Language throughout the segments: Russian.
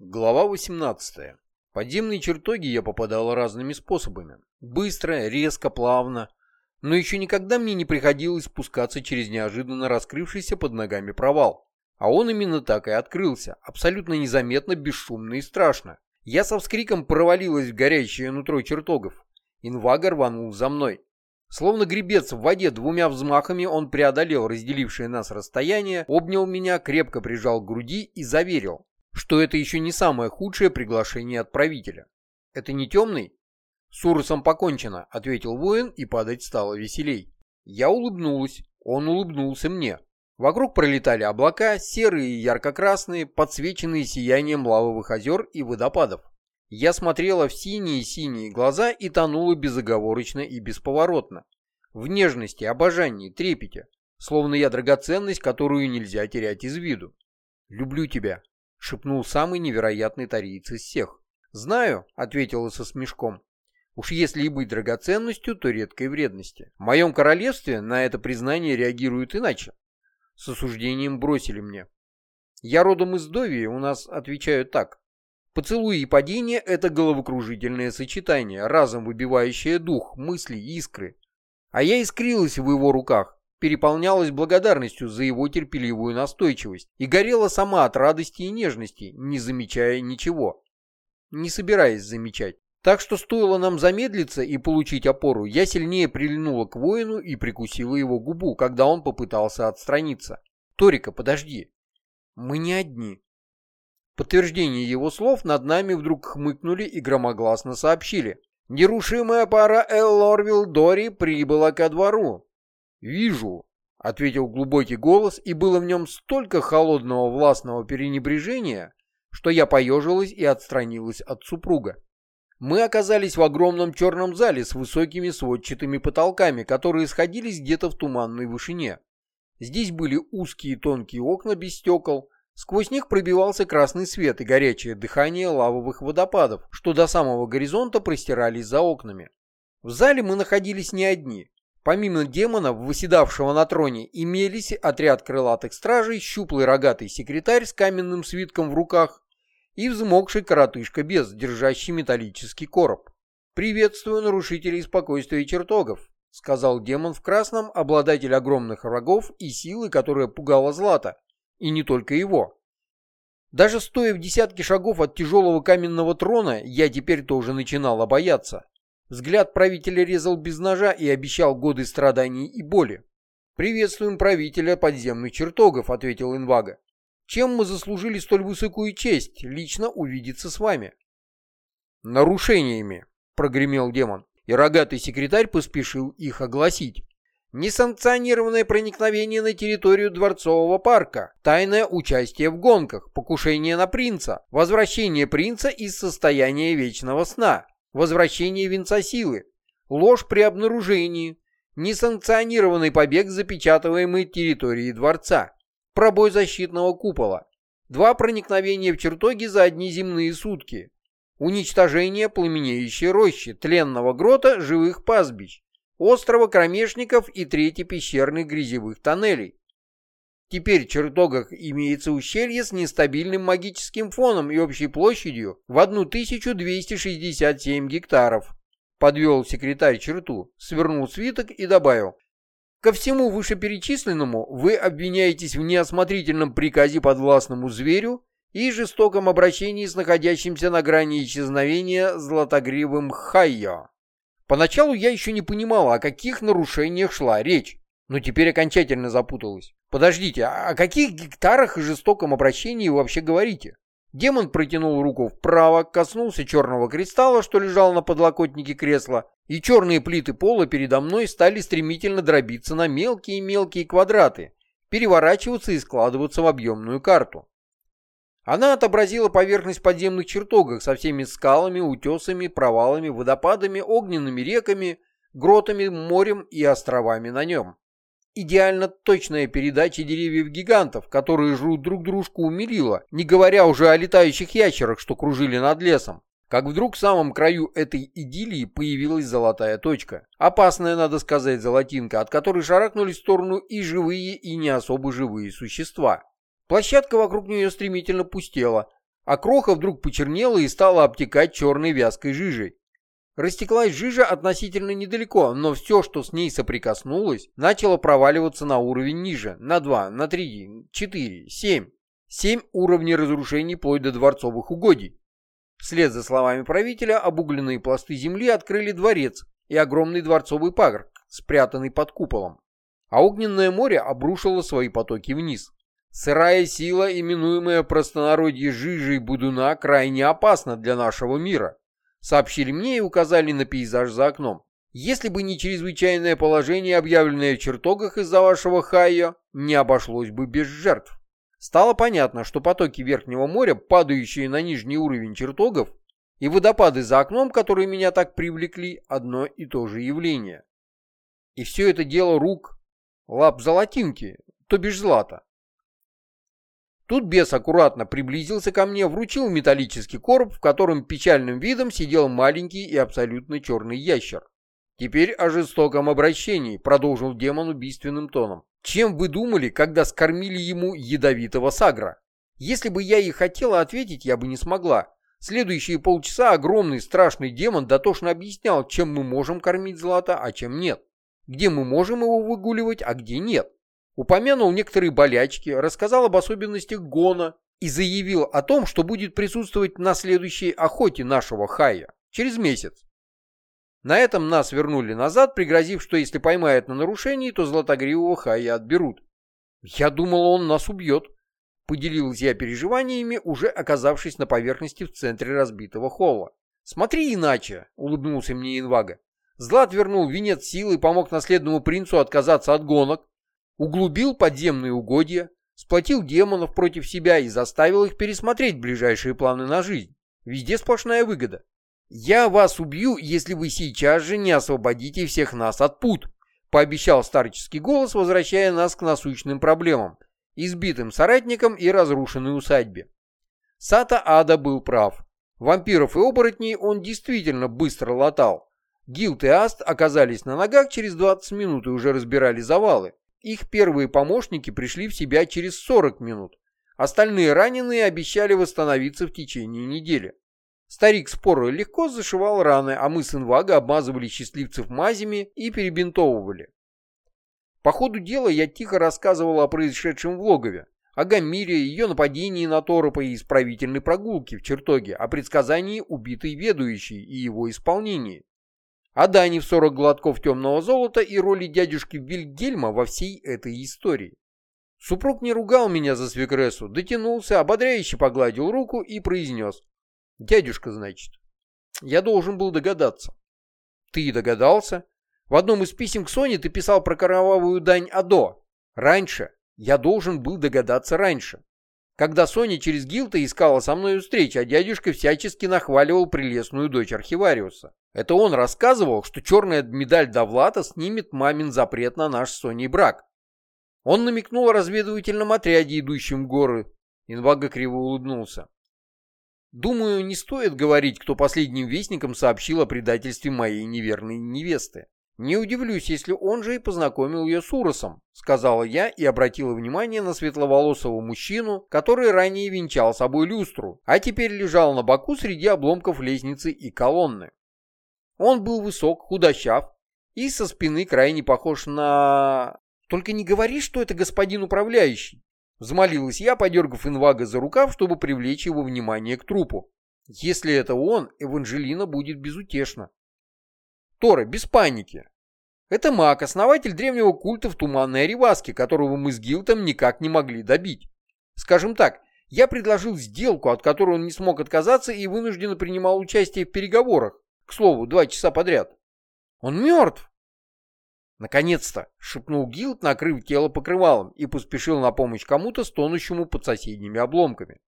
Глава 18. Подземные чертоги я попадал разными способами. Быстро, резко, плавно. Но еще никогда мне не приходилось спускаться через неожиданно раскрывшийся под ногами провал. А он именно так и открылся, абсолютно незаметно, бесшумно и страшно. Я со вскриком провалилась в горящее нутро чертогов. Инвагор рванул за мной. Словно гребец в воде двумя взмахами он преодолел разделившее нас расстояние, обнял меня, крепко прижал к груди и заверил, что это еще не самое худшее приглашение от правителя. «Это не темный?» «С Урусом покончено», — ответил воин, и падать стало веселей. Я улыбнулась, он улыбнулся мне. Вокруг пролетали облака, серые и ярко-красные, подсвеченные сиянием лавовых озер и водопадов. Я смотрела в синие-синие глаза и тонула безоговорочно и бесповоротно. В нежности, обожании, трепете, словно я драгоценность, которую нельзя терять из виду. «Люблю тебя», — шепнул самый невероятный тариец из всех. «Знаю», — ответила со смешком. «Уж если и быть драгоценностью, то редкой вредности. В моем королевстве на это признание реагируют иначе. С осуждением бросили мне. Я родом из Довии, у нас отвечают так. Поцелуи и падение — это головокружительное сочетание, разом выбивающее дух, мысли, искры. А я искрилась в его руках, переполнялась благодарностью за его терпеливую настойчивость и горела сама от радости и нежности, не замечая ничего. Не собираясь замечать. Так что стоило нам замедлиться и получить опору, я сильнее прильнула к воину и прикусила его губу, когда он попытался отстраниться. «Торика, подожди. Мы не одни». Подтверждение его слов над нами вдруг хмыкнули и громогласно сообщили. «Нерушимая пара Эллорвилл Дори прибыла ко двору. «Вижу», — ответил глубокий голос, и было в нем столько холодного властного перенебрежения, что я поежилась и отстранилась от супруга. Мы оказались в огромном черном зале с высокими сводчатыми потолками, которые сходились где-то в туманной вышине. Здесь были узкие тонкие окна без стекол, сквозь них пробивался красный свет и горячее дыхание лавовых водопадов, что до самого горизонта простирались за окнами. В зале мы находились не одни. Помимо демона, выседавшего на троне, имелись отряд крылатых стражей, щуплый рогатый секретарь с каменным свитком в руках и взмокший коротышка без, держащий металлический короб. «Приветствую нарушителей спокойствия чертогов», — сказал демон в красном, обладатель огромных врагов и силы, которая пугала Злата, и не только его. Даже стоя в десятке шагов от тяжелого каменного трона, я теперь тоже начинала бояться. Взгляд правителя резал без ножа и обещал годы страданий и боли. «Приветствуем правителя подземных чертогов», — ответил Инвага. «Чем мы заслужили столь высокую честь лично увидеться с вами?» «Нарушениями», — прогремел демон, и рогатый секретарь поспешил их огласить. Несанкционированное проникновение на территорию Дворцового парка, тайное участие в гонках, покушение на принца, возвращение принца из состояния вечного сна, возвращение венца силы, ложь при обнаружении, несанкционированный побег запечатываемой территории дворца, пробой защитного купола, два проникновения в чертоги за одни земные сутки, уничтожение пламенеющей рощи, тленного грота, живых пастбищ, острова кромешников и третий пещерных грязевых тоннелей, Теперь в чертогах имеется ущелье с нестабильным магическим фоном и общей площадью в 1267 гектаров. Подвел секретарь черту, свернул свиток и добавил. Ко всему вышеперечисленному вы обвиняетесь в неосмотрительном приказе подвластному зверю и жестоком обращении с находящимся на грани исчезновения златогривым Хайо. Поначалу я еще не понимала, о каких нарушениях шла речь, но теперь окончательно запуталась. Подождите, а о каких гектарах и жестоком обращении вы вообще говорите? Демон протянул руку вправо, коснулся черного кристалла, что лежал на подлокотнике кресла, и черные плиты пола передо мной стали стремительно дробиться на мелкие-мелкие квадраты, переворачиваться и складываться в объемную карту. Она отобразила поверхность подземных чертогов со всеми скалами, утесами, провалами, водопадами, огненными реками, гротами, морем и островами на нем идеально точная передача деревьев-гигантов, которые жрут друг дружку у Мерила, не говоря уже о летающих ящерах, что кружили над лесом. Как вдруг в самом краю этой идиллии появилась золотая точка. Опасная, надо сказать, золотинка, от которой шарахнули в сторону и живые, и не особо живые существа. Площадка вокруг нее стремительно пустела, а кроха вдруг почернела и стала обтекать черной вязкой жижей. Растеклась жижа относительно недалеко, но все, что с ней соприкоснулось, начало проваливаться на уровень ниже, на 2, на 3, 4, 7. 7 уровней разрушений вплоть до дворцовых угодий. Вслед за словами правителя обугленные пласты земли открыли дворец и огромный дворцовый парк, спрятанный под куполом. А огненное море обрушило свои потоки вниз. Сырая сила, именуемая простонародье жижей Будуна, крайне опасна для нашего мира сообщили мне и указали на пейзаж за окном. Если бы не чрезвычайное положение, объявленное в чертогах из-за вашего хайо, не обошлось бы без жертв. Стало понятно, что потоки Верхнего моря, падающие на нижний уровень чертогов, и водопады за окном, которые меня так привлекли, одно и то же явление. И все это дело рук лап золотинки, то бишь злата. Тут бес аккуратно приблизился ко мне, вручил металлический короб, в котором печальным видом сидел маленький и абсолютно черный ящер. «Теперь о жестоком обращении», — продолжил демон убийственным тоном. «Чем вы думали, когда скормили ему ядовитого сагра? Если бы я и хотела ответить, я бы не смогла. Следующие полчаса огромный страшный демон дотошно объяснял, чем мы можем кормить злато, а чем нет. Где мы можем его выгуливать, а где нет. Упомянул некоторые болячки, рассказал об особенностях гона и заявил о том, что будет присутствовать на следующей охоте нашего хая через месяц. На этом нас вернули назад, пригрозив, что если поймают на нарушении, то златогривого хая отберут. Я думал, он нас убьет. Поделилась я переживаниями, уже оказавшись на поверхности в центре разбитого холла. «Смотри иначе», — улыбнулся мне Инвага. Злат вернул венец силы и помог наследному принцу отказаться от гонок, углубил подземные угодья, сплотил демонов против себя и заставил их пересмотреть ближайшие планы на жизнь. Везде сплошная выгода. «Я вас убью, если вы сейчас же не освободите всех нас от пут», пообещал старческий голос, возвращая нас к насущным проблемам, избитым соратникам и разрушенной усадьбе. Сата Ада был прав. Вампиров и оборотней он действительно быстро латал. Гилт и Аст оказались на ногах через 20 минут и уже разбирали завалы. Их первые помощники пришли в себя через 40 минут. Остальные раненые обещали восстановиться в течение недели. Старик споро легко зашивал раны, а мы с Инвага обмазывали счастливцев мазями и перебинтовывали. По ходу дела я тихо рассказывал о происшедшем в логове, о Гамире, ее нападении на Торопа и исправительной прогулке в чертоге, о предсказании убитой ведущей и его исполнении о Дане в 40 глотков темного золота и роли дядюшки Вильгельма во всей этой истории. Супруг не ругал меня за свекресу, дотянулся, ободряюще погладил руку и произнес. «Дядюшка, значит, я должен был догадаться». «Ты догадался? В одном из писем к Соне ты писал про кровавую дань Адо. Раньше. Я должен был догадаться раньше когда Соня через Гилта искала со мной встречи, а дядюшка всячески нахваливал прелестную дочь архивариуса. Это он рассказывал, что черная медаль Довлата снимет мамин запрет на наш с Соней брак. Он намекнул о разведывательном отряде, идущем в горы. Инвага криво улыбнулся. Думаю, не стоит говорить, кто последним вестником сообщил о предательстве моей неверной невесты. «Не удивлюсь, если он же и познакомил ее с Уросом», — сказала я и обратила внимание на светловолосого мужчину, который ранее венчал собой люстру, а теперь лежал на боку среди обломков лестницы и колонны. Он был высок, худощав и со спины крайне похож на... «Только не говори, что это господин управляющий», — взмолилась я, подергав инвага за рукав, чтобы привлечь его внимание к трупу. «Если это он, Эванжелина будет безутешна». Тора, без паники. Это маг, основатель древнего культа в Туманной Ариваске, которого мы с Гилтом никак не могли добить. Скажем так, я предложил сделку, от которой он не смог отказаться и вынужденно принимал участие в переговорах. К слову, два часа подряд. Он мертв. Наконец-то, шепнул Гилт, накрыв тело покрывалом, и поспешил на помощь кому-то, стонущему под соседними обломками.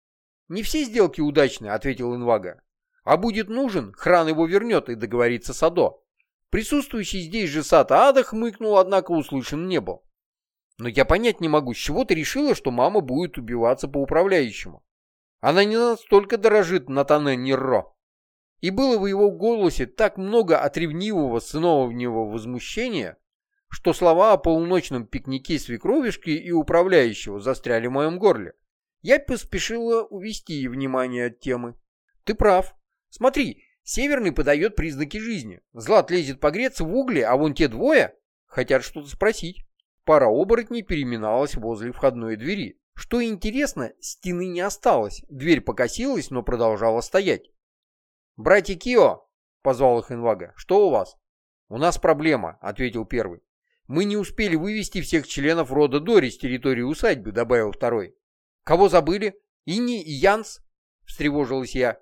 «Не все сделки удачны», — ответил Инвага. «А будет нужен, хран его вернет и договорится с Адо. Присутствующий здесь же Сата Ада хмыкнул, однако услышан не был. Но я понять не могу, с чего ты решила, что мама будет убиваться по управляющему. Она не настолько дорожит Натане Нерро. И было в его голосе так много отревнивого сыновнего возмущения, что слова о полуночном пикнике свекровишки и управляющего застряли в моем горле. Я поспешила увести внимание от темы. Ты прав. Смотри, Северный подает признаки жизни. Злат лезет погреться в угле, а вон те двое хотят что-то спросить. Пара оборотней переминалась возле входной двери. Что интересно, стены не осталось. Дверь покосилась, но продолжала стоять. «Братья Кио!» — позвал их Инвага. «Что у вас?» «У нас проблема», — ответил первый. «Мы не успели вывести всех членов рода Дори с территории усадьбы», — добавил второй. «Кого забыли? Инни и Янс?» — встревожилась я.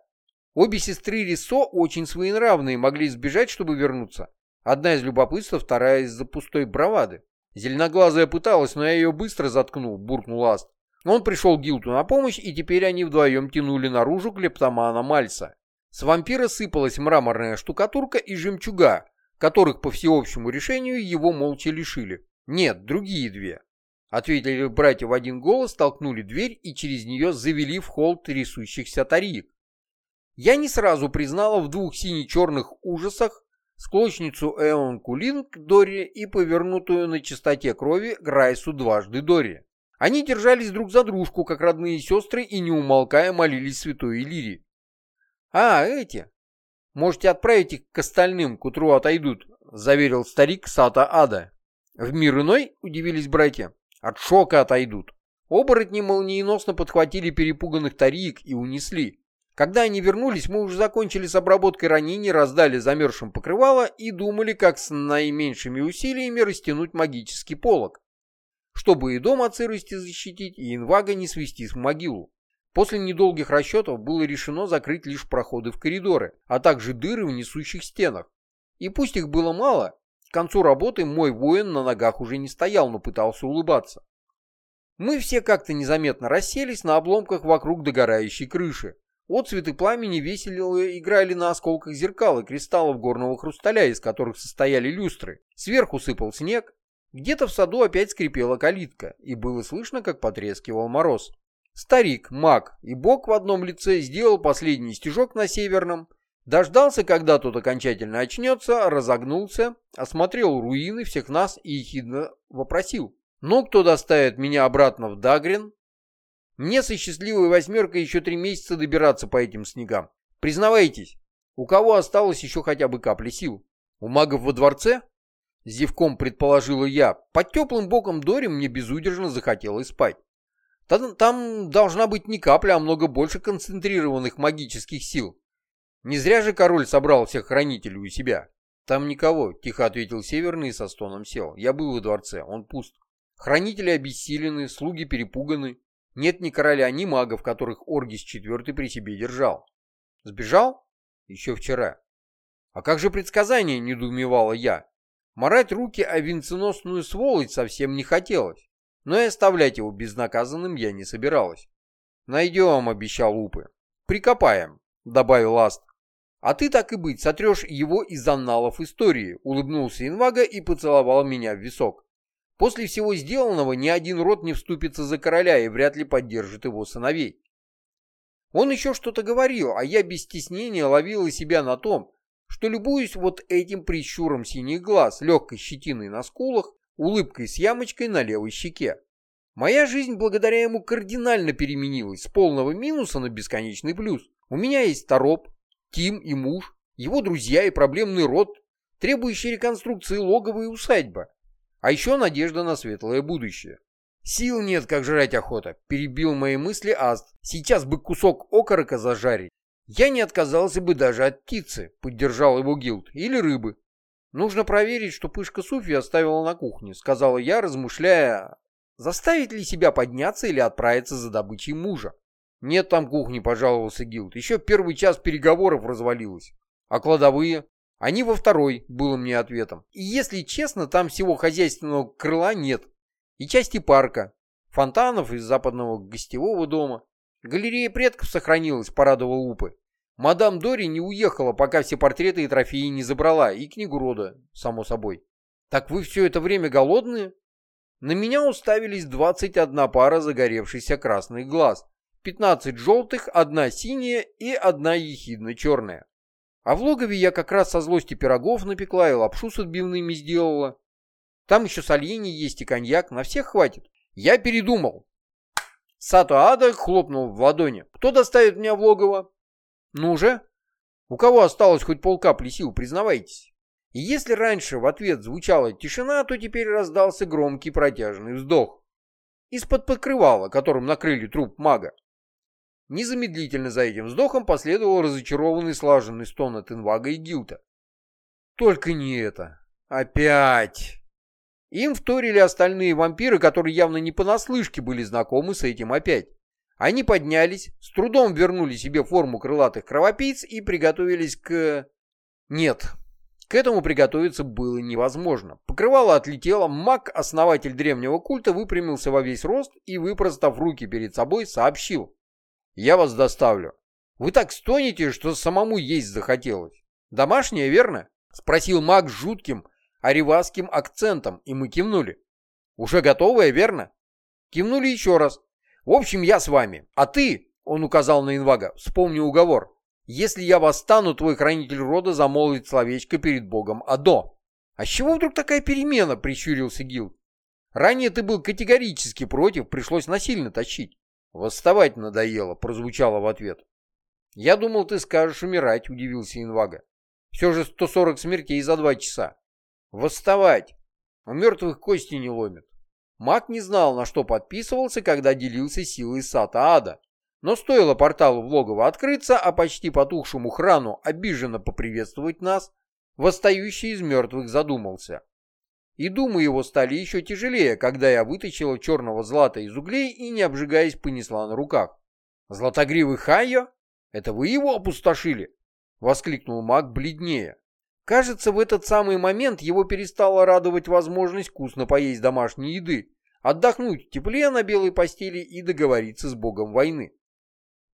Обе сестры Рисо очень своенравные, могли сбежать, чтобы вернуться. Одна из любопытства, вторая из-за пустой бравады. Зеленоглазая пыталась, но я ее быстро заткнул, буркнул Аст. Он пришел Гилту на помощь, и теперь они вдвоем тянули наружу клептомана Мальса. С вампира сыпалась мраморная штукатурка и жемчуга, которых по всеобщему решению его молча лишили. Нет, другие две. Ответили братья в один голос, толкнули дверь и через нее завели в холл трясущихся тариек. Я не сразу признала в двух сине-черных ужасах склочницу Эон Кулинг Дори и повернутую на чистоте крови Грайсу дважды Дори. Они держались друг за дружку, как родные сестры, и не умолкая молились святой Иллирии. «А, эти! Можете отправить их к остальным, к утру отойдут», — заверил старик Сата Ада. «В мир иной?» — удивились братья. «От шока отойдут». Оборотни молниеносно подхватили перепуганных тариек и унесли. Когда они вернулись, мы уже закончили с обработкой ранений, раздали замерзшим покрывало и думали, как с наименьшими усилиями растянуть магический полог, чтобы и дом от сырости защитить, и инвага не свести в могилу. После недолгих расчетов было решено закрыть лишь проходы в коридоры, а также дыры в несущих стенах. И пусть их было мало, к концу работы мой воин на ногах уже не стоял, но пытался улыбаться. Мы все как-то незаметно расселись на обломках вокруг догорающей крыши. Отцветы пламени весело играли на осколках зеркал и кристаллов горного хрусталя, из которых состояли люстры. Сверху сыпал снег. Где-то в саду опять скрипела калитка, и было слышно, как потрескивал мороз. Старик, маг и бог в одном лице сделал последний стежок на северном, дождался, когда тот окончательно очнется, разогнулся, осмотрел руины всех нас и ехидно вопросил. «Ну, кто доставит меня обратно в Дагрин?» «Мне со счастливой восьмеркой еще три месяца добираться по этим снегам. Признавайтесь, у кого осталось еще хотя бы капля сил? У магов во дворце?» Зевком предположила я. Под теплым боком Дори мне безудержно захотелось спать. Там, там должна быть не капля, а много больше концентрированных магических сил. Не зря же король собрал всех хранителей у себя. Там никого, тихо ответил Северный и со стоном сел. Я был во дворце, он пуст. Хранители обессилены, слуги перепуганы. Нет ни короля, ни магов, которых Оргис IV при себе держал. Сбежал? Еще вчера. А как же предсказание, недоумевала я. Морать руки о венценосную сволочь совсем не хотелось но и оставлять его безнаказанным я не собиралась. «Найдем», — обещал Упы. «Прикопаем», — добавил Аст. «А ты, так и быть, сотрешь его из анналов истории», — улыбнулся Инвага и поцеловал меня в висок. «После всего сделанного ни один род не вступится за короля и вряд ли поддержит его сыновей». Он еще что-то говорил, а я без стеснения ловила себя на том, что любуюсь вот этим прищуром синих глаз, легкой щетиной на скулах улыбкой с ямочкой на левой щеке. Моя жизнь благодаря ему кардинально переменилась с полного минуса на бесконечный плюс. У меня есть Тороп, Тим и муж, его друзья и проблемный род, требующий реконструкции логова и усадьба. А еще надежда на светлое будущее. Сил нет, как жрать охота, перебил мои мысли Аст. Сейчас бы кусок окорока зажарить. Я не отказался бы даже от птицы, поддержал его Гилд, или рыбы. «Нужно проверить, что пышка Суфи оставила на кухне», — сказала я, размышляя, заставить ли себя подняться или отправиться за добычей мужа. «Нет там кухни», — пожаловался Гилд. «Еще первый час переговоров развалилось. А кладовые?» «Они во второй», — было мне ответом. «И если честно, там всего хозяйственного крыла нет. И части парка, фонтанов из западного гостевого дома. Галерея предков сохранилась», — порадовал Упы. Мадам Дори не уехала, пока все портреты и трофеи не забрала, и книгу рода, само собой. Так вы все это время голодные? На меня уставились 21 пара загоревшихся красных глаз, 15 желтых, одна синяя и одна ехидно-черная. А в логове я как раз со злости пирогов напекла и лапшу с отбивными сделала. Там еще соленье есть и коньяк, на всех хватит. Я передумал. Сато Ада хлопнул в ладони. «Кто доставит меня в логово?» «Ну же? У кого осталось хоть полкапли сил, признавайтесь?» И если раньше в ответ звучала тишина, то теперь раздался громкий протяжный вздох. Из-под покрывала, которым накрыли труп мага. Незамедлительно за этим вздохом последовал разочарованный слаженный стон от Инвага и Гилта. Только не это. Опять. Им вторили остальные вампиры, которые явно не понаслышке были знакомы с этим опять. Они поднялись, с трудом вернули себе форму крылатых кровопийц и приготовились к... Нет, к этому приготовиться было невозможно. Покрывало отлетело, маг, основатель древнего культа, выпрямился во весь рост и, выпростав руки перед собой, сообщил. «Я вас доставлю. Вы так стонете, что самому есть захотелось. Домашнее, верно?» Спросил маг с жутким, аривасским акцентом, и мы кивнули. «Уже готовое, верно?» Кивнули еще раз. «В общем, я с вами. А ты, — он указал на инвага, — вспомни уговор. Если я восстану, твой хранитель рода замолвит словечко перед богом Адо». «А с чего вдруг такая перемена?» — прищурился Гил. «Ранее ты был категорически против, пришлось насильно тащить». «Восставать надоело», — прозвучало в ответ. «Я думал, ты скажешь умирать», — удивился Инвага. «Все же 140 смертей за два часа». Восставать! У мертвых кости не ломят. Маг не знал, на что подписывался, когда делился силой Сата Ада. Но стоило порталу в логово открыться, а почти потухшему храну обиженно поприветствовать нас, восстающий из мертвых задумался. И думы его стали еще тяжелее, когда я вытащила черного злата из углей и, не обжигаясь, понесла на руках. «Златогривый Хайо? Это вы его опустошили?» — воскликнул маг бледнее. Кажется, в этот самый момент его перестала радовать возможность вкусно поесть домашней еды, отдохнуть в тепле на белой постели и договориться с богом войны.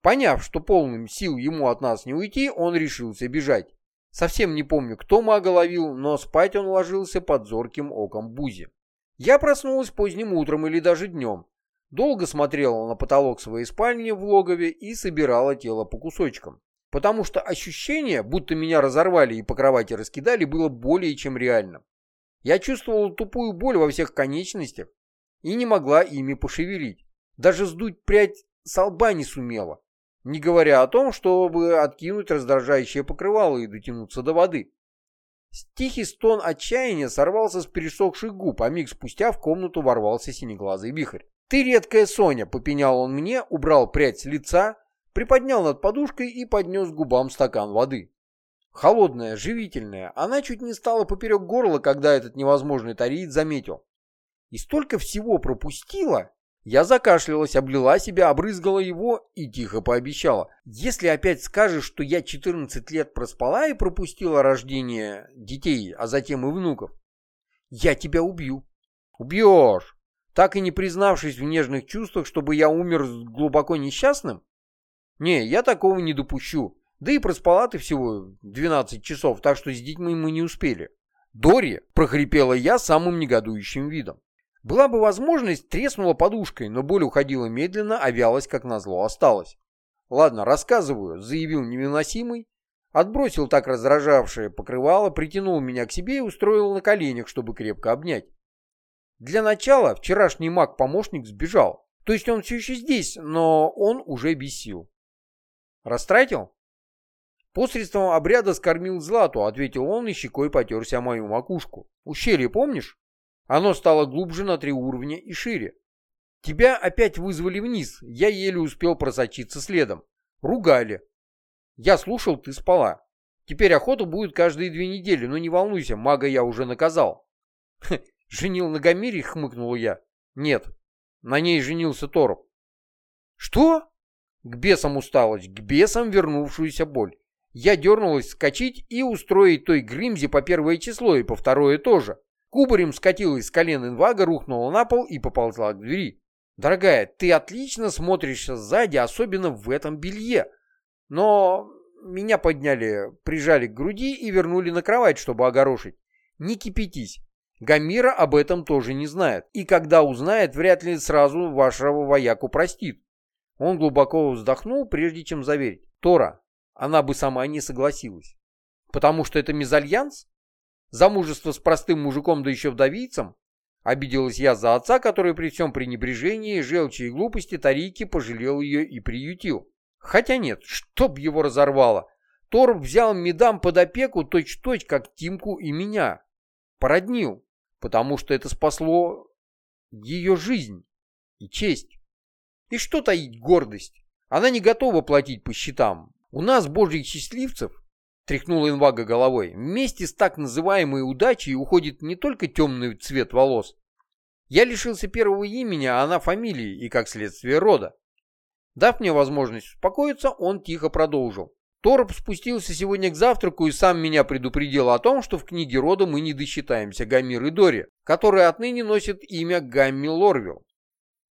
Поняв, что полным сил ему от нас не уйти, он решился бежать. Совсем не помню, кто мага ловил, но спать он ложился под зорким оком Бузи. Я проснулась поздним утром или даже днем. Долго смотрела на потолок своей спальни в логове и собирала тело по кусочкам потому что ощущение, будто меня разорвали и по кровати раскидали, было более чем реальным. Я чувствовал тупую боль во всех конечностях и не могла ими пошевелить. Даже сдуть прядь с лба не сумела, не говоря о том, чтобы откинуть раздражающее покрывало и дотянуться до воды. Тихий стон отчаяния сорвался с пересохших губ, а миг спустя в комнату ворвался синеглазый вихрь. «Ты редкая Соня», — попенял он мне, убрал прядь с лица, приподнял над подушкой и поднес губам стакан воды. Холодная, живительная, она чуть не стала поперек горла, когда этот невозможный тариит заметил. И столько всего пропустила. Я закашлялась, облила себя, обрызгала его и тихо пообещала. Если опять скажешь, что я 14 лет проспала и пропустила рождение детей, а затем и внуков, я тебя убью. Убьешь. Так и не признавшись в нежных чувствах, чтобы я умер глубоко несчастным? Не, я такого не допущу. Да и проспала ты всего 12 часов, так что с детьми мы не успели. Дори, прохрипела я самым негодующим видом. Была бы возможность, треснула подушкой, но боль уходила медленно, а вялость, как назло, осталась. Ладно, рассказываю, заявил невыносимый, отбросил так раздражавшее покрывало, притянул меня к себе и устроил на коленях, чтобы крепко обнять. Для начала вчерашний маг-помощник сбежал. То есть он все еще здесь, но он уже без сил. Растратил? Посредством обряда скормил злату, ответил он и щекой потерся мою макушку. Ущелье помнишь? Оно стало глубже на три уровня и шире. Тебя опять вызвали вниз, я еле успел просочиться следом. Ругали. Я слушал, ты спала. Теперь охота будет каждые две недели, но не волнуйся, мага я уже наказал. Женил на Гомере, хмыкнул я. Нет, на ней женился Тороп. Что? К бесам усталость, к бесам вернувшуюся боль. Я дернулась скачить и устроить той Гримзе по первое число и по второе тоже. Кубарем скатилась с колен инвага, рухнула на пол и поползла к двери. «Дорогая, ты отлично смотришься сзади, особенно в этом белье. Но меня подняли, прижали к груди и вернули на кровать, чтобы огорошить. Не кипятись. Гамира об этом тоже не знает. И когда узнает, вряд ли сразу вашего вояку простит. Он глубоко вздохнул, прежде чем заверить. Тора, она бы сама не согласилась. Потому что это мезальянс? Замужество с простым мужиком, да еще вдовийцем? Обиделась я за отца, который при всем пренебрежении, желчи и глупости Тарики пожалел ее и приютил. Хотя нет, чтоб его разорвало. Торб взял Медам под опеку точь-точь, -точь, как Тимку и меня. Породнил, потому что это спасло ее жизнь и честь. И что таить гордость? Она не готова платить по счетам. У нас, божьих счастливцев, тряхнула инвага головой, вместе с так называемой удачей уходит не только темный цвет волос. Я лишился первого имени, а она фамилии и, как следствие, рода. Дав мне возможность успокоиться, он тихо продолжил. Торп спустился сегодня к завтраку и сам меня предупредил о том, что в книге рода мы не досчитаемся Гамир и Дори, которые отныне носят имя Гамми Лорвилл.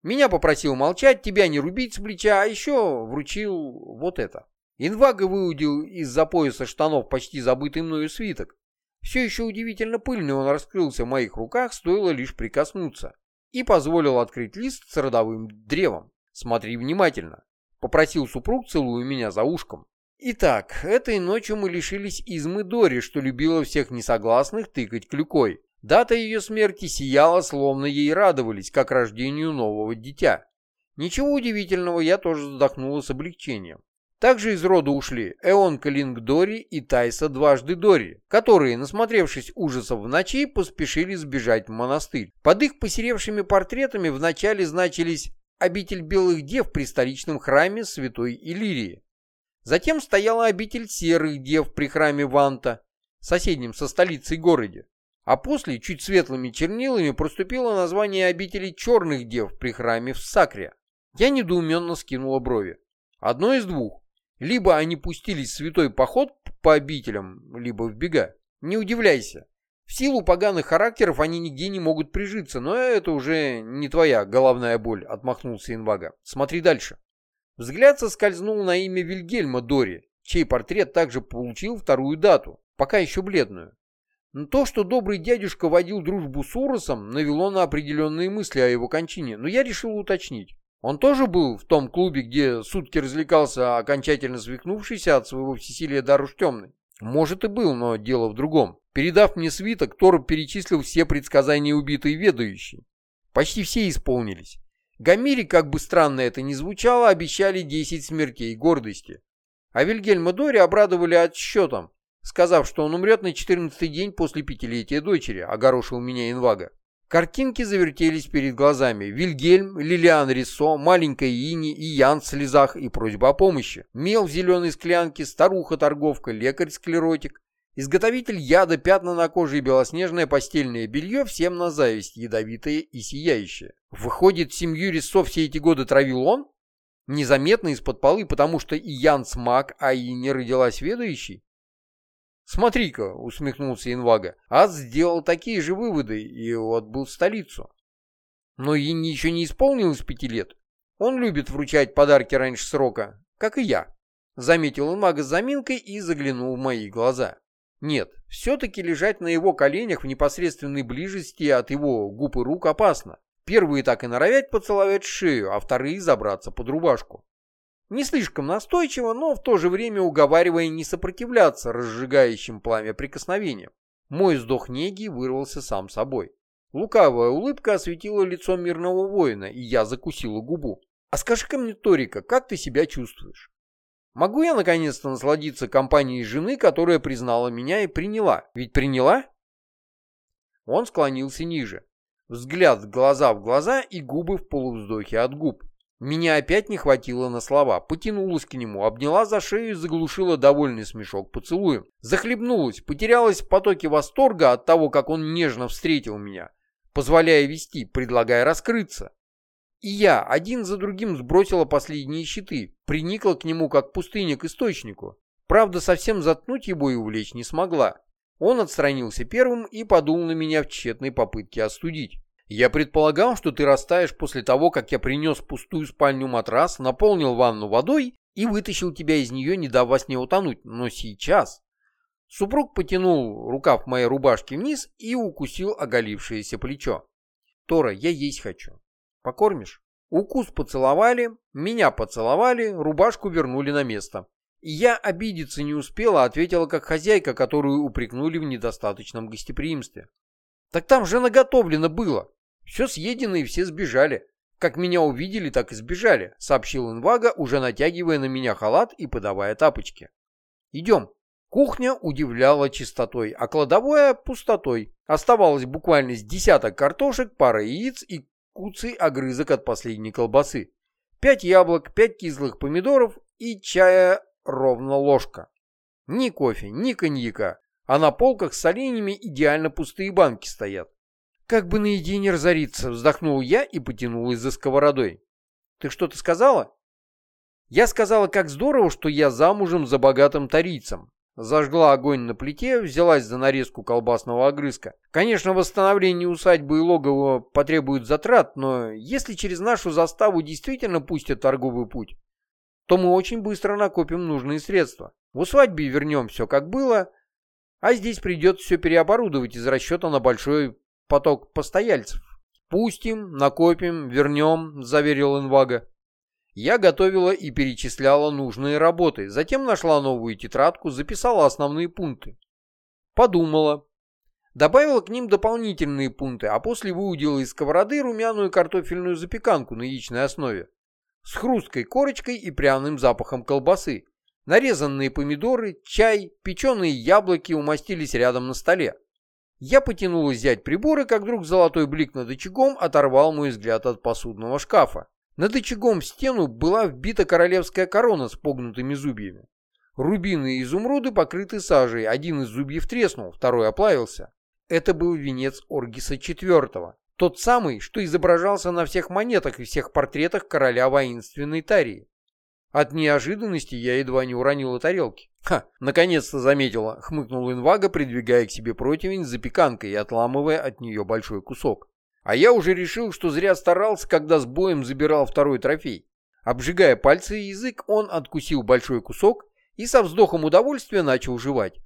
Меня попросил молчать, тебя не рубить с плеча, а еще вручил вот это. Инвага выудил из-за пояса штанов почти забытый мною свиток. Все еще удивительно пыльный он раскрылся в моих руках, стоило лишь прикоснуться. И позволил открыть лист с родовым древом. Смотри внимательно. Попросил супруг, целуя меня за ушком. Итак, этой ночью мы лишились Измы Дори, что любила всех несогласных тыкать клюкой. Дата ее смерти сияла, словно ей радовались, как рождению нового дитя. Ничего удивительного, я тоже вздохнула с облегчением. Также из рода ушли Эон Калинг Дори и Тайса дважды Дори, которые, насмотревшись ужасов в ночи, поспешили сбежать в монастырь. Под их посеревшими портретами вначале значились обитель белых дев при столичном храме святой Иллирии. Затем стояла обитель серых дев при храме Ванта, соседнем со столицей городе. А после чуть светлыми чернилами проступило название обители черных дев при храме в Сакре. Я недоуменно скинула брови. Одно из двух. Либо они пустились в святой поход по обителям, либо в бега. Не удивляйся. В силу поганых характеров они нигде не могут прижиться, но это уже не твоя головная боль, отмахнулся Инвага. Смотри дальше. Взгляд соскользнул на имя Вильгельма Дори, чей портрет также получил вторую дату, пока еще бледную. Но то, что добрый дядюшка водил дружбу с Уросом, навело на определенные мысли о его кончине, но я решил уточнить. Он тоже был в том клубе, где сутки развлекался, окончательно свихнувшийся от своего всесилия дар уж темный? Может и был, но дело в другом. Передав мне свиток, Тор перечислил все предсказания убитой ведающей. Почти все исполнились. Гамире, как бы странно это ни звучало, обещали 10 смертей гордости. А Вильгельма Дори обрадовали отсчетом, сказав, что он умрет на 14-й день после пятилетия дочери, огорошил меня инвага. Картинки завертелись перед глазами. Вильгельм, Лилиан Рисо, маленькая Ини и Ян в слезах и просьба о помощи. Мел в зеленой склянке, старуха-торговка, лекарь-склеротик, изготовитель яда, пятна на коже и белоснежное постельное белье всем на зависть, ядовитое и сияющее. Выходит, семью Рисо все эти годы травил он? Незаметно из-под полы, потому что и Ян смаг, а и не родилась ведающей? «Смотри-ка», — усмехнулся Инвага, — «Ад сделал такие же выводы и отбыл в столицу». Но ей еще не исполнилось пяти лет. Он любит вручать подарки раньше срока, как и я. Заметил Инвага с заминкой и заглянул в мои глаза. Нет, все-таки лежать на его коленях в непосредственной ближести от его губ и рук опасно. Первые так и норовят поцеловать шею, а вторые забраться под рубашку. Не слишком настойчиво, но в то же время уговаривая не сопротивляться разжигающим пламя прикосновениям. Мой вздох неги вырвался сам собой. Лукавая улыбка осветила лицо мирного воина, и я закусила губу. «А скажи-ка мне, Торика, как ты себя чувствуешь? Могу я наконец-то насладиться компанией жены, которая признала меня и приняла? Ведь приняла?» Он склонился ниже. Взгляд глаза в глаза и губы в полувздохе от губ. Меня опять не хватило на слова. Потянулась к нему, обняла за шею и заглушила довольный смешок поцелуем. Захлебнулась, потерялась в потоке восторга от того, как он нежно встретил меня, позволяя вести, предлагая раскрыться. И я один за другим сбросила последние щиты, приникла к нему как пустыня к источнику. Правда, совсем заткнуть его и увлечь не смогла. Он отстранился первым и подул на меня в тщетной попытке остудить. Я предполагал, что ты растаешь после того, как я принес пустую спальню матрас, наполнил ванну водой и вытащил тебя из нее, не дав во сне утонуть. Но сейчас... Супруг потянул рукав моей рубашки вниз и укусил оголившееся плечо. Тора, я есть хочу. Покормишь? Укус поцеловали, меня поцеловали, рубашку вернули на место. Я обидеться не успела, ответила как хозяйка, которую упрекнули в недостаточном гостеприимстве. Так там же наготовлено было. Все съедено и все сбежали. Как меня увидели, так и сбежали, сообщил Инвага, уже натягивая на меня халат и подавая тапочки. Идем. Кухня удивляла чистотой, а кладовая — пустотой. Оставалось буквально с десяток картошек, пара яиц и куцый огрызок от последней колбасы. Пять яблок, пять кислых помидоров и чая ровно ложка. Ни кофе, ни коньяка, а на полках с оленями идеально пустые банки стоят. Как бы наедине разориться, вздохнул я и потянулась за сковородой. Ты что-то сказала? Я сказала, как здорово, что я замужем за богатым тарийцем. Зажгла огонь на плите, взялась за нарезку колбасного огрызка. Конечно, восстановление усадьбы и логова потребует затрат, но если через нашу заставу действительно пустят торговый путь, то мы очень быстро накопим нужные средства. В усадьбе вернем все как было, а здесь придется все переоборудовать из расчета на большой поток постояльцев. «Пустим, накопим, вернем», — заверил Инвага. Я готовила и перечисляла нужные работы, затем нашла новую тетрадку, записала основные пункты. Подумала. Добавила к ним дополнительные пункты, а после выудила из сковороды румяную картофельную запеканку на яичной основе с хрусткой корочкой и пряным запахом колбасы. Нарезанные помидоры, чай, печеные яблоки умостились рядом на столе. Я потянулась взять приборы, как вдруг золотой блик над очагом оторвал мой взгляд от посудного шкафа. Над очагом в стену была вбита королевская корона с погнутыми зубьями. Рубины и изумруды покрыты сажей, один из зубьев треснул, второй оплавился. Это был венец Оргиса IV, тот самый, что изображался на всех монетах и всех портретах короля воинственной Тарии. От неожиданности я едва не уронила тарелки. «Ха, наконец-то заметила», — хмыкнул Инвага, придвигая к себе противень с запеканкой и отламывая от нее большой кусок. А я уже решил, что зря старался, когда с боем забирал второй трофей. Обжигая пальцы и язык, он откусил большой кусок и со вздохом удовольствия начал жевать.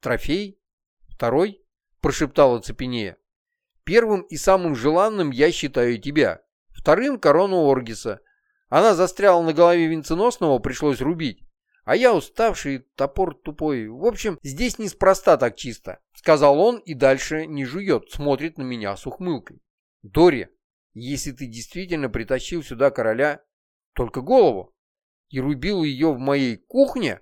«Трофей? Второй?» – прошептала цепенея. «Первым и самым желанным я считаю тебя. Вторым – корону Оргиса. Она застряла на голове венценосного, пришлось рубить. А я уставший, топор тупой. В общем, здесь неспроста так чисто, сказал он и дальше не жует, смотрит на меня с ухмылкой. Дори, если ты действительно притащил сюда короля, только голову, и рубил ее в моей кухне,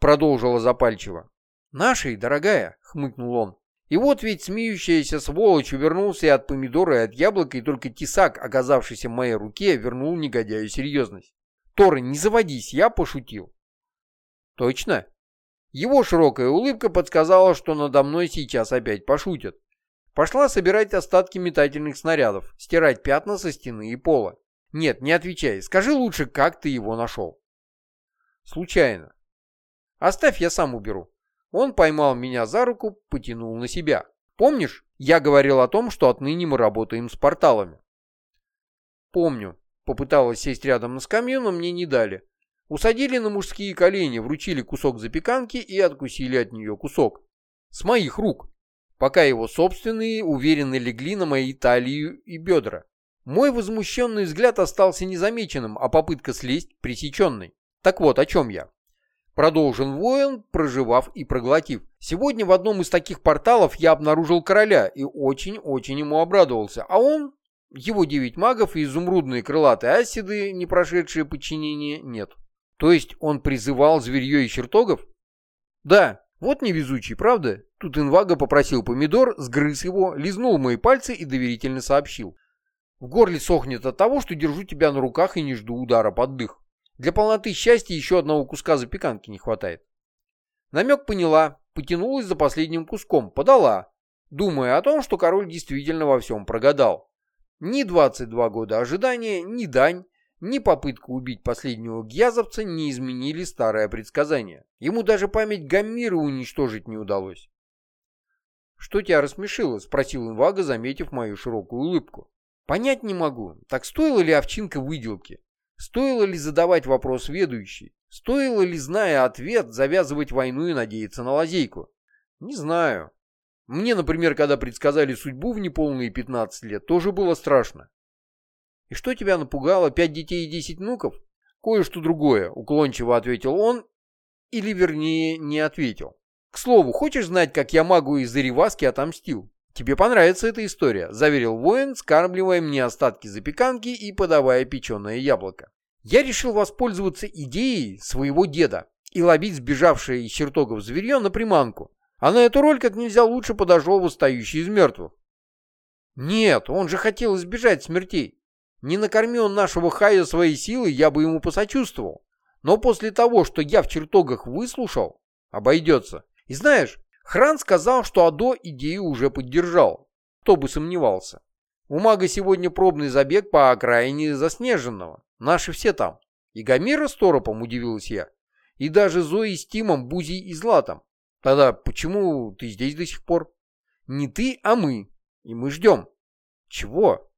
продолжила запальчиво. Нашей, дорогая, хмыкнул он. И вот ведь смеющаяся сволочь увернулся и от помидора, и от яблока, и только тесак, оказавшийся в моей руке, вернул негодяю серьезность. Торы, не заводись, я пошутил. Точно? Его широкая улыбка подсказала, что надо мной сейчас опять пошутят. Пошла собирать остатки метательных снарядов, стирать пятна со стены и пола. Нет, не отвечай, скажи лучше, как ты его нашел. Случайно. Оставь, я сам уберу. Он поймал меня за руку, потянул на себя. Помнишь, я говорил о том, что отныне мы работаем с порталами? Помню. Попыталась сесть рядом на скамью, но мне не дали. Усадили на мужские колени, вручили кусок запеканки и откусили от нее кусок. С моих рук. Пока его собственные уверенно легли на мои талию и бедра. Мой возмущенный взгляд остался незамеченным, а попытка слезть пресеченной. Так вот, о чем я. Продолжен воин, проживав и проглотив. Сегодня в одном из таких порталов я обнаружил короля и очень-очень ему обрадовался. А он, его девять магов и изумрудные крылатые асиды, не прошедшие подчинение, нет. То есть он призывал зверье и чертогов? Да, вот невезучий, правда? Тут инвага попросил помидор, сгрыз его, лизнул мои пальцы и доверительно сообщил. В горле сохнет от того, что держу тебя на руках и не жду удара под дых. Для полноты счастья еще одного куска запеканки не хватает. Намек поняла, потянулась за последним куском, подала, думая о том, что король действительно во всем прогадал. Ни 22 года ожидания, ни дань, ни попытка убить последнего гьязовца не изменили старое предсказание. Ему даже память Гаммира уничтожить не удалось. «Что тебя рассмешило?» — спросил Инвага, заметив мою широкую улыбку. «Понять не могу, так стоила ли овчинка выделки? Стоило ли задавать вопрос ведущий? Стоило ли, зная ответ, завязывать войну и надеяться на лазейку? Не знаю. Мне, например, когда предсказали судьбу в неполные 15 лет, тоже было страшно. «И что тебя напугало? Пять детей и десять внуков?» «Кое-что другое», — уклончиво ответил он, или вернее не ответил. «К слову, хочешь знать, как я магу из Зареваски отомстил?» «Тебе понравится эта история», — заверил воин, скармливая мне остатки запеканки и подавая печеное яблоко. Я решил воспользоваться идеей своего деда и ловить сбежавшее из чертогов зверье на приманку, а на эту роль как нельзя лучше подошел восстающий из мертвых. Нет, он же хотел избежать смертей. Не накорми он нашего Хая своей силой, я бы ему посочувствовал. Но после того, что я в чертогах выслушал, обойдется. И знаешь, Хран сказал, что Адо идею уже поддержал. Кто бы сомневался. У мага сегодня пробный забег по окраине заснеженного. Наши все там. И Гомера с Торопом, удивилась я. И даже Зои с Тимом, Бузей и Златом. Тогда почему ты здесь до сих пор? Не ты, а мы. И мы ждем. Чего?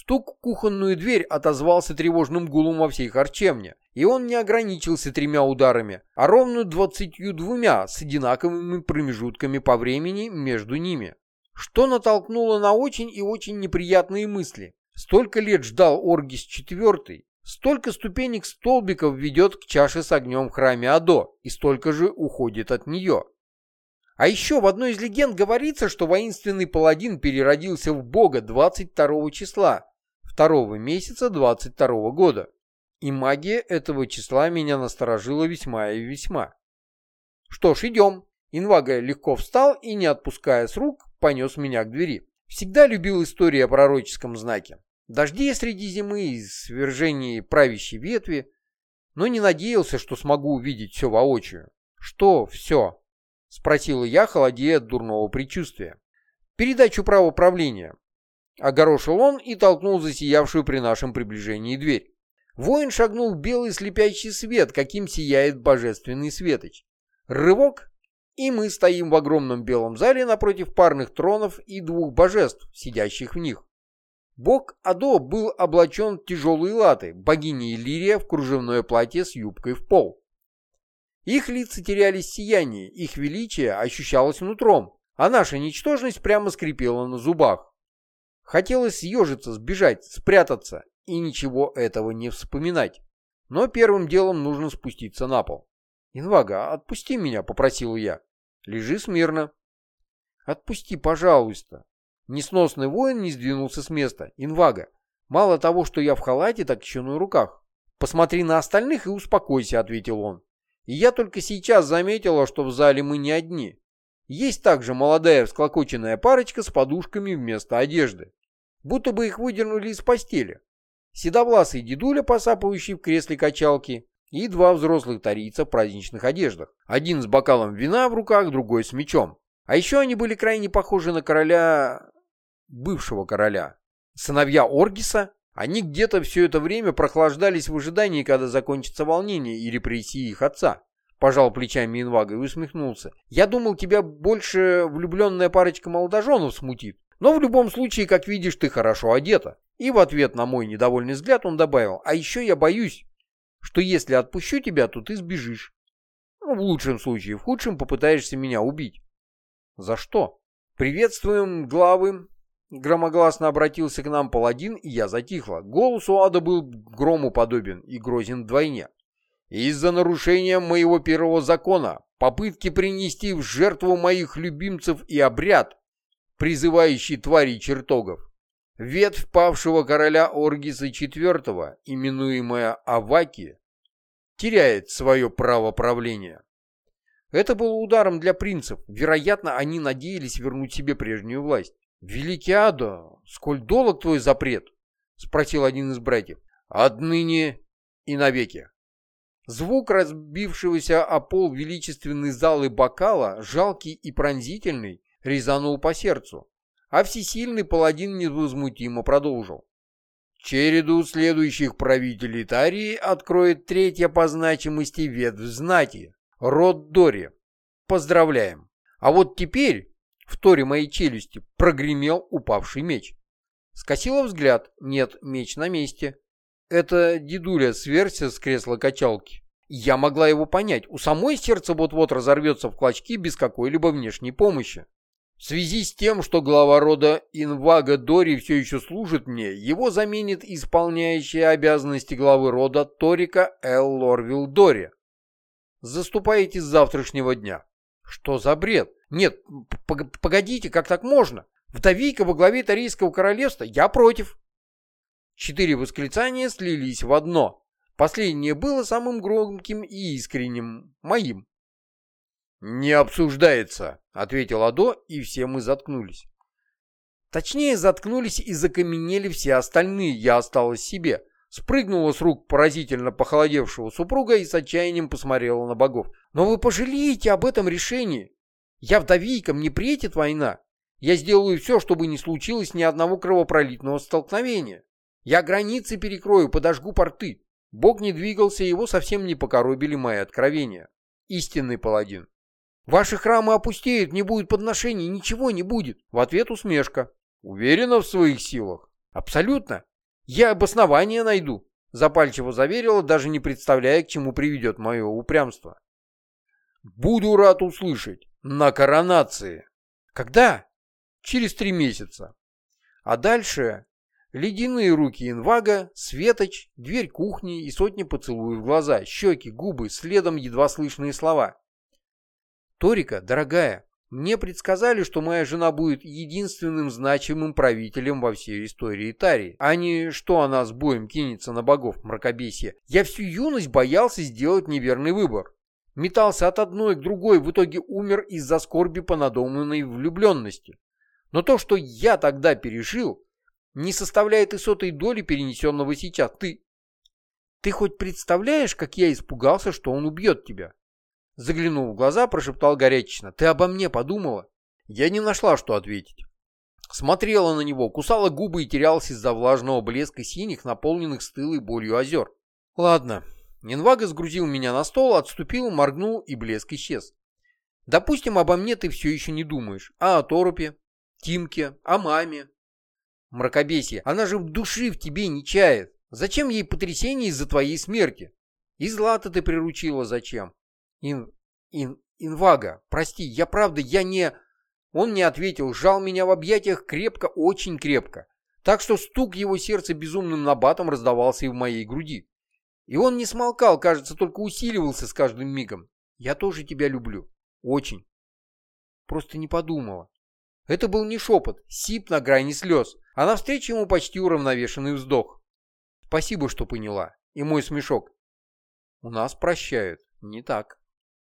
Стук в кухонную дверь отозвался тревожным гулом во всей харчевне, и он не ограничился тремя ударами, а ровно двадцатью двумя с одинаковыми промежутками по времени между ними. Что натолкнуло на очень и очень неприятные мысли. Столько лет ждал Оргис четвертый, столько ступенек столбиков ведет к чаше с огнем в храме Адо, и столько же уходит от нее. А еще в одной из легенд говорится, что воинственный паладин переродился в бога 22 числа, второго месяца 22 года. И магия этого числа меня насторожила весьма и весьма. Что ж, идем. Инвага легко встал и, не отпуская с рук, понес меня к двери. Всегда любил истории о пророческом знаке. Дожди среди зимы и свержении правящей ветви, но не надеялся, что смогу увидеть все воочию. Что все? — спросила я, холодея от дурного предчувствия. «Передачу права правления». Огорошил он и толкнул засиявшую при нашем приближении дверь. Воин шагнул в белый слепящий свет, каким сияет божественный светоч. Рывок, и мы стоим в огромном белом зале напротив парных тронов и двух божеств, сидящих в них. Бог Адо был облачен в тяжелые латы, богиня Иллирия в кружевное платье с юбкой в пол. Их лица теряли сияние, их величие ощущалось нутром, а наша ничтожность прямо скрипела на зубах. Хотелось съежиться, сбежать, спрятаться и ничего этого не вспоминать. Но первым делом нужно спуститься на пол. «Инвага, отпусти меня», — попросил я. «Лежи смирно». «Отпусти, пожалуйста». Несносный воин не сдвинулся с места. «Инвага, мало того, что я в халате, так еще на руках». «Посмотри на остальных и успокойся», — ответил он. И я только сейчас заметила, что в зале мы не одни. Есть также молодая всклокоченная парочка с подушками вместо одежды. Будто бы их выдернули из постели. Седовласый дедуля, посапывающий в кресле качалки, и два взрослых тарийца в праздничных одеждах. Один с бокалом вина в руках, другой с мечом. А еще они были крайне похожи на короля... бывшего короля. Сыновья Оргиса они где-то все это время прохлаждались в ожидании, когда закончится волнение и репрессии их отца. Пожал плечами инвага и усмехнулся. Я думал, тебя больше влюбленная парочка молодоженов смутит. Но в любом случае, как видишь, ты хорошо одета. И в ответ на мой недовольный взгляд он добавил, а еще я боюсь, что если отпущу тебя, то ты сбежишь. Ну, в лучшем случае, в худшем попытаешься меня убить. За что? Приветствуем главы Громогласно обратился к нам паладин, и я затихла. Голос у ада был грому подобен и грозен вдвойне. Из-за нарушения моего первого закона, попытки принести в жертву моих любимцев и обряд, призывающий тварей чертогов, ветвь павшего короля Оргиса IV, именуемая Аваки, теряет свое право правления. Это было ударом для принцев. Вероятно, они надеялись вернуть себе прежнюю власть. «Великий Адо, сколь долг твой запрет?» — спросил один из братьев. «Отныне и навеки». Звук разбившегося о пол величественной залы бокала, жалкий и пронзительный, резанул по сердцу, а всесильный паладин невозмутимо продолжил. Череду следующих правителей Тарии откроет третья по значимости ветвь знати, род Дори. Поздравляем. А вот теперь в торе моей челюсти прогремел упавший меч. Скосила взгляд. Нет, меч на месте. Это дедуля сверся с кресла качалки. Я могла его понять. У самой сердце вот-вот разорвется в клочки без какой-либо внешней помощи. В связи с тем, что глава рода Инвага Дори все еще служит мне, его заменит исполняющая обязанности главы рода Торика Эл Лорвилл Дори. Заступаете с завтрашнего дня. Что за бред? Нет, погодите, как так можно? Вдовийка во главе Тарийского королевства? Я против. Четыре восклицания слились в одно. Последнее было самым громким и искренним, моим. «Не обсуждается», — ответил Адо, и все мы заткнулись. Точнее, заткнулись и закаменели все остальные, я осталась себе. Спрыгнула с рук поразительно похолодевшего супруга и с отчаянием посмотрела на богов. «Но вы пожалеете об этом решении. Я вдовийка, мне претит война. Я сделаю все, чтобы не случилось ни одного кровопролитного столкновения. Я границы перекрою, подожгу порты». Бог не двигался, его совсем не покоробили мои откровения. Истинный паладин. «Ваши храмы опустеют, не будет подношений, ничего не будет». В ответ усмешка. «Уверена в своих силах?» «Абсолютно. Я обоснование найду», — запальчиво заверила, даже не представляя, к чему приведет мое упрямство. «Буду рад услышать. На коронации». «Когда?» «Через три месяца». А дальше ледяные руки инвага, светоч, дверь кухни и сотни поцелуев в глаза, щеки, губы, следом едва слышные слова. «Торика, дорогая, мне предсказали, что моя жена будет единственным значимым правителем во всей истории Тарии, а не что она с боем кинется на богов мракобесия. Я всю юность боялся сделать неверный выбор. Метался от одной к другой, в итоге умер из-за скорби по надуманной влюбленности. Но то, что я тогда пережил, не составляет и сотой доли перенесенного сейчас. Ты... Ты хоть представляешь, как я испугался, что он убьет тебя? Заглянув в глаза, прошептал горячечно. «Ты обо мне подумала?» Я не нашла, что ответить. Смотрела на него, кусала губы и терялась из-за влажного блеска синих, наполненных стылой болью озер. «Ладно». Нинвага сгрузил меня на стол, отступил, моргнул, и блеск исчез. «Допустим, обо мне ты все еще не думаешь. А о Торопе, Тимке, о маме?» «Мракобесие, она же в души в тебе не чает. Зачем ей потрясение из-за твоей смерти? И злато ты приручила зачем? Ин... Ин... Инвага, прости, я правда, я не... Он не ответил, сжал меня в объятиях крепко, очень крепко. Так что стук его сердца безумным набатом раздавался и в моей груди. И он не смолкал, кажется, только усиливался с каждым мигом. Я тоже тебя люблю. Очень. Просто не подумала. Это был не шепот, сип на грани слез, а навстречу ему почти уравновешенный вздох. Спасибо, что поняла. И мой смешок. У нас прощают. Не так.